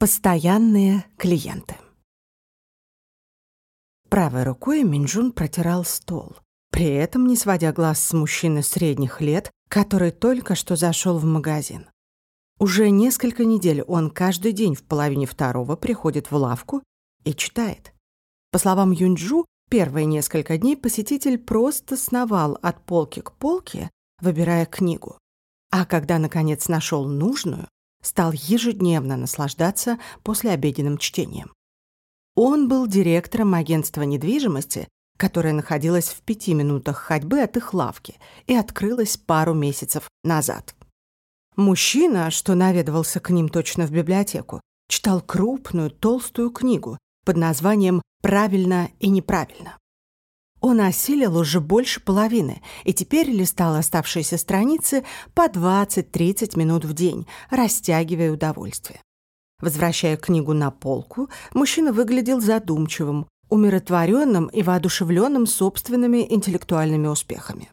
Постоянные клиенты. Правой рукой Минджун протирал стол, при этом не сводя глаз с мужчины средних лет, который только что зашел в магазин. Уже несколько недель он каждый день в половине второго приходит в лавку и читает. По словам Юнджу, первые несколько дней посетитель просто сновал от полки к полке, выбирая книгу. А когда, наконец, нашел нужную, стал ежедневно наслаждаться послеобеденным чтением. Он был директором агентства недвижимости, которое находилось в пяти минутах ходьбы от их лавки и открылось пару месяцев назад. Мужчина, что наведывался к ним точно в библиотеку, читал крупную, толстую книгу под названием «Правильно и неправильно». Он осилил уже больше половины и теперь листал оставшиеся страницы по 20-30 минут в день, растягивая удовольствие. Возвращая книгу на полку, мужчина выглядел задумчивым, умиротворенным и воодушевленным собственными интеллектуальными успехами.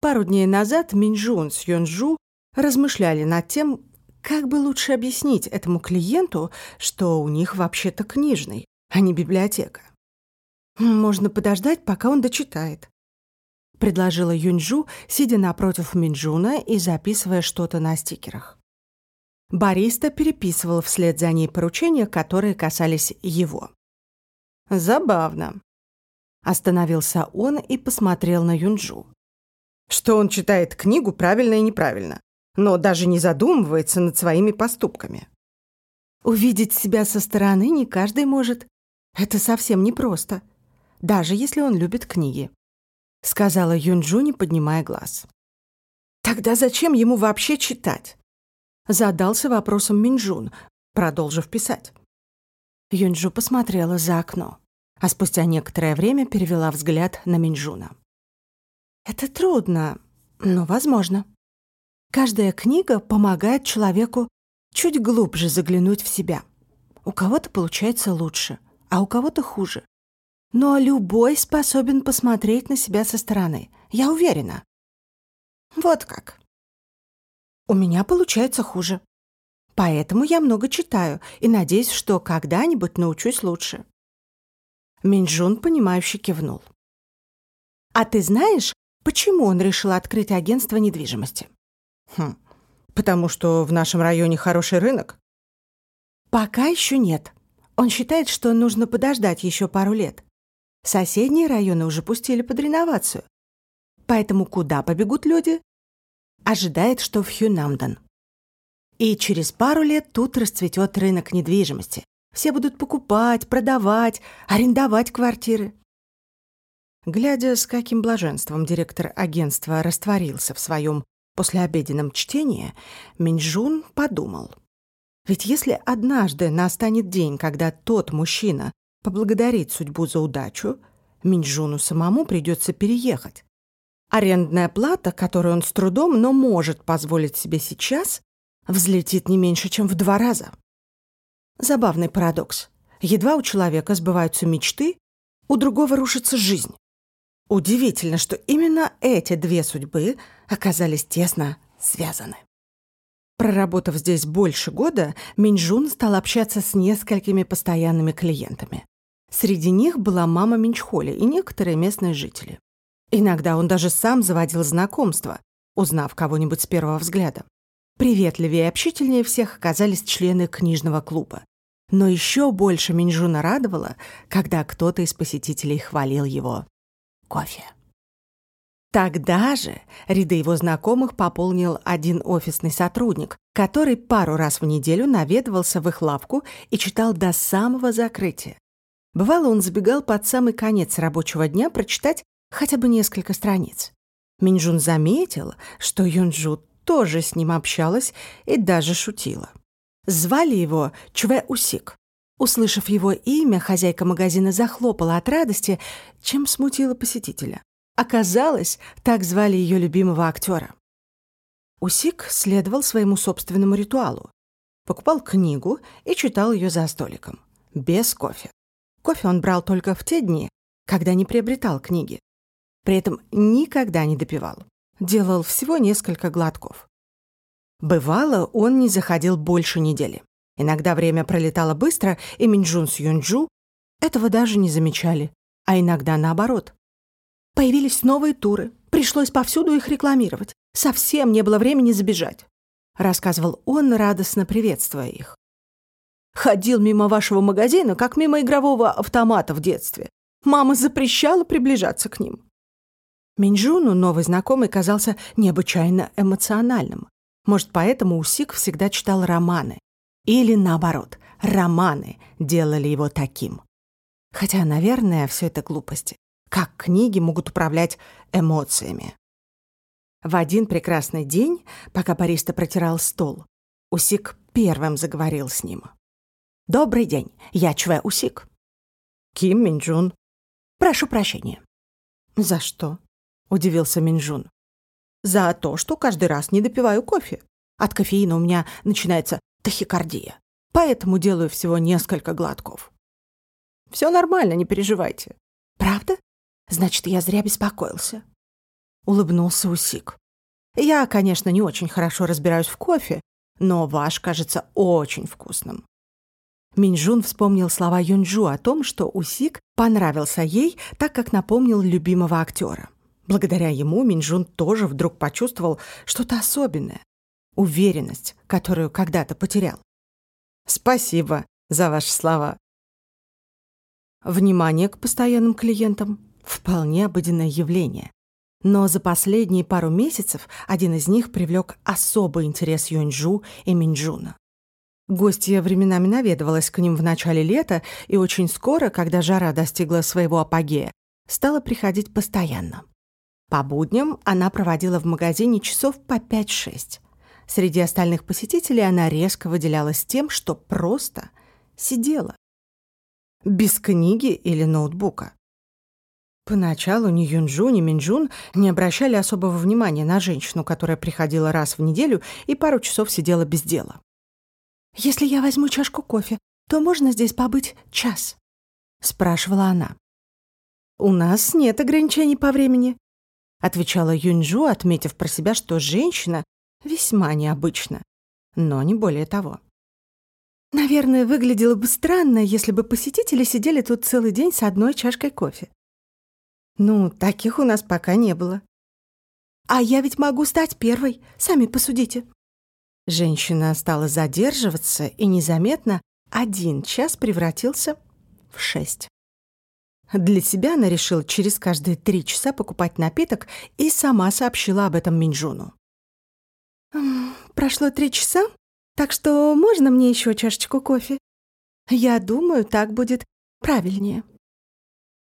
Пару дней назад Минджун с Йонджу размышляли над тем, как бы лучше объяснить этому клиенту, что у них вообще-то книжный, а не библиотека. «Можно подождать, пока он дочитает», — предложила Юньжу, сидя напротив Минджуна и записывая что-то на стикерах. Бариста переписывал вслед за ней поручения, которые касались его. «Забавно», — остановился он и посмотрел на Юнджу. «Что он читает книгу правильно и неправильно, но даже не задумывается над своими поступками». «Увидеть себя со стороны не каждый может. Это совсем непросто», даже если он любит книги», — сказала Юнджу, не поднимая глаз. «Тогда зачем ему вообще читать?» Задался вопросом Минджун, продолжив писать. Юнджу посмотрела за окно, а спустя некоторое время перевела взгляд на Минджуна. «Это трудно, но возможно. Каждая книга помогает человеку чуть глубже заглянуть в себя. У кого-то получается лучше, а у кого-то хуже. Но любой способен посмотреть на себя со стороны. Я уверена. Вот как. У меня получается хуже. Поэтому я много читаю и надеюсь, что когда-нибудь научусь лучше. Минджун, понимающе кивнул. А ты знаешь, почему он решил открыть агентство недвижимости? Хм, потому что в нашем районе хороший рынок? Пока еще нет. Он считает, что нужно подождать еще пару лет. Соседние районы уже пустили под реновацию. Поэтому куда побегут люди? Ожидает, что в Хюнамдон. И через пару лет тут расцветет рынок недвижимости. Все будут покупать, продавать, арендовать квартиры. Глядя, с каким блаженством директор агентства растворился в своем послеобеденном чтении, Минджун подумал. Ведь если однажды настанет день, когда тот мужчина, поблагодарить судьбу за удачу, Минджуну самому придется переехать. Арендная плата, которую он с трудом, но может позволить себе сейчас, взлетит не меньше, чем в два раза. Забавный парадокс. Едва у человека сбываются мечты, у другого рушится жизнь. Удивительно, что именно эти две судьбы оказались тесно связаны. Проработав здесь больше года, Минджун стал общаться с несколькими постоянными клиентами. Среди них была мама Минчхоли и некоторые местные жители. Иногда он даже сам заводил знакомства, узнав кого-нибудь с первого взгляда. Приветливее и общительнее всех оказались члены книжного клуба. Но еще больше Минджуна радовало, когда кто-то из посетителей хвалил его кофе. Тогда же ряды его знакомых пополнил один офисный сотрудник, который пару раз в неделю наведывался в их лавку и читал до самого закрытия. Бывало, он забегал под самый конец рабочего дня прочитать хотя бы несколько страниц. Минджун заметил, что Юнджу тоже с ним общалась и даже шутила. Звали его Чве Усик. Услышав его имя, хозяйка магазина захлопала от радости, чем смутила посетителя. Оказалось, так звали ее любимого актера. Усик следовал своему собственному ритуалу. Покупал книгу и читал ее за столиком. Без кофе. Кофе он брал только в те дни, когда не приобретал книги. При этом никогда не допивал. Делал всего несколько глотков. Бывало, он не заходил больше недели. Иногда время пролетало быстро, и Минджун с Юнджу этого даже не замечали, а иногда наоборот. Появились новые туры, пришлось повсюду их рекламировать. Совсем не было времени забежать, рассказывал он, радостно приветствуя их. Ходил мимо вашего магазина, как мимо игрового автомата в детстве. Мама запрещала приближаться к ним. Минджуну новый знакомый казался необычайно эмоциональным. Может, поэтому Усик всегда читал романы. Или наоборот, романы делали его таким. Хотя, наверное, все это глупости. Как книги могут управлять эмоциями? В один прекрасный день, пока бариста протирал стол, Усик первым заговорил с ним. «Добрый день, я Чве Усик». «Ким Минджун». «Прошу прощения». «За что?» — удивился Минджун. «За то, что каждый раз не допиваю кофе. От кофеина у меня начинается тахикардия, поэтому делаю всего несколько глотков». «Все нормально, не переживайте». «Правда? Значит, я зря беспокоился». Улыбнулся Усик. «Я, конечно, не очень хорошо разбираюсь в кофе, но ваш кажется очень вкусным. Минжун вспомнил слова Юнджу о том, что Усик понравился ей, так как напомнил любимого актера. Благодаря ему Минжун тоже вдруг почувствовал что-то особенное. Уверенность, которую когда-то потерял. «Спасибо за ваши слова». Внимание к постоянным клиентам – вполне обыденное явление. Но за последние пару месяцев один из них привлек особый интерес Юнджу и Минджуна. Гостья временами наведывалась к ним в начале лета и очень скоро, когда жара достигла своего апогея, стала приходить постоянно. По будням она проводила в магазине часов по 5-6. Среди остальных посетителей она резко выделялась тем, что просто сидела. Без книги или ноутбука. Поначалу ни Юнджу, ни Минджун не обращали особого внимания на женщину, которая приходила раз в неделю и пару часов сидела без дела. «Если я возьму чашку кофе, то можно здесь побыть час?» — спрашивала она. «У нас нет ограничений по времени», — отвечала Юньжу, отметив про себя, что женщина весьма необычна, но не более того. «Наверное, выглядело бы странно, если бы посетители сидели тут целый день с одной чашкой кофе. Ну, таких у нас пока не было. А я ведь могу стать первой, сами посудите. Женщина стала задерживаться, и незаметно один час превратился в шесть. Для себя она решила через каждые три часа покупать напиток и сама сообщила об этом Минджуну. «Прошло три часа, так что можно мне еще чашечку кофе? Я думаю, так будет правильнее».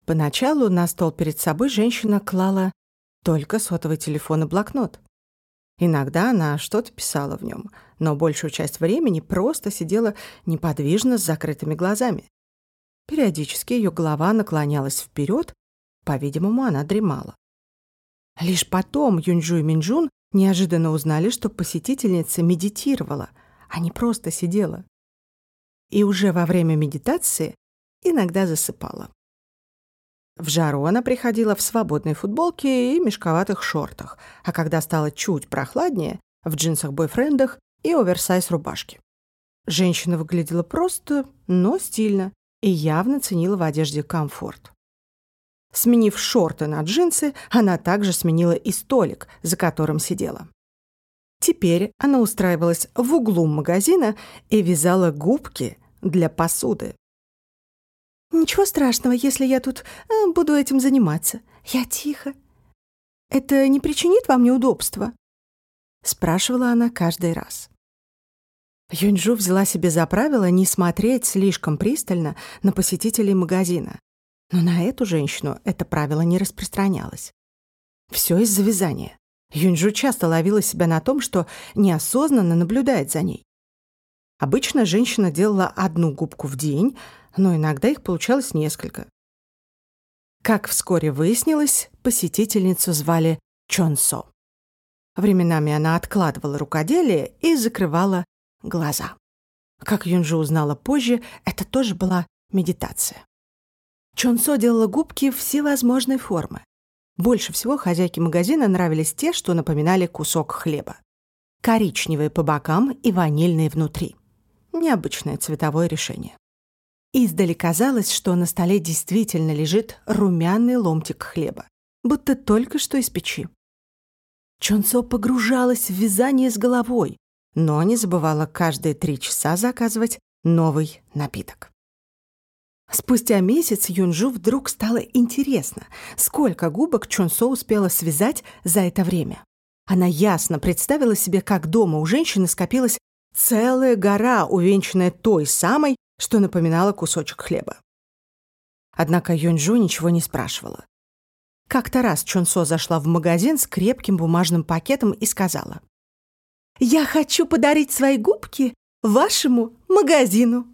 Поначалу на стол перед собой женщина клала только сотовый телефон и блокнот. Иногда она что-то писала в нем, но большую часть времени просто сидела неподвижно с закрытыми глазами. Периодически ее голова наклонялась вперед, по-видимому, она дремала. Лишь потом Юнджу и Минджун неожиданно узнали, что посетительница медитировала, а не просто сидела. И уже во время медитации иногда засыпала. В жару она приходила в свободной футболке и мешковатых шортах, а когда стало чуть прохладнее, в джинсах-бойфрендах и оверсайз рубашке. Женщина выглядела просто, но стильно и явно ценила в одежде комфорт. Сменив шорты на джинсы, она также сменила и столик, за которым сидела. Теперь она устраивалась в углу магазина и вязала губки для посуды. «Ничего страшного, если я тут э, буду этим заниматься. Я тихо. Это не причинит вам неудобства?» Спрашивала она каждый раз. Юньжу взяла себе за правило не смотреть слишком пристально на посетителей магазина. Но на эту женщину это правило не распространялось. Все из-за вязания. Юньжу часто ловила себя на том, что неосознанно наблюдает за ней. Обычно женщина делала одну губку в день, но иногда их получалось несколько. Как вскоре выяснилось, посетительницу звали Чонсо. Временами она откладывала рукоделие и закрывала глаза. Как Юнжу узнала позже, это тоже была медитация. Чонсо делала губки всевозможной формы. Больше всего хозяйке магазина нравились те, что напоминали кусок хлеба. Коричневые по бокам и ванильные внутри. необычное цветовое решение. Издали казалось, что на столе действительно лежит румяный ломтик хлеба, будто только что из печи. Чонсо погружалась в вязание с головой, но не забывала каждые три часа заказывать новый напиток. Спустя месяц Юнжу вдруг стало интересно, сколько губок Чонсо успела связать за это время. Она ясно представила себе, как дома у женщины скопилась целая гора, увенчанная той самой, что напоминала кусочек хлеба. Однако Юнжу ничего не спрашивала. Как-то раз Чунсо зашла в магазин с крепким бумажным пакетом и сказала. «Я хочу подарить свои губки вашему магазину».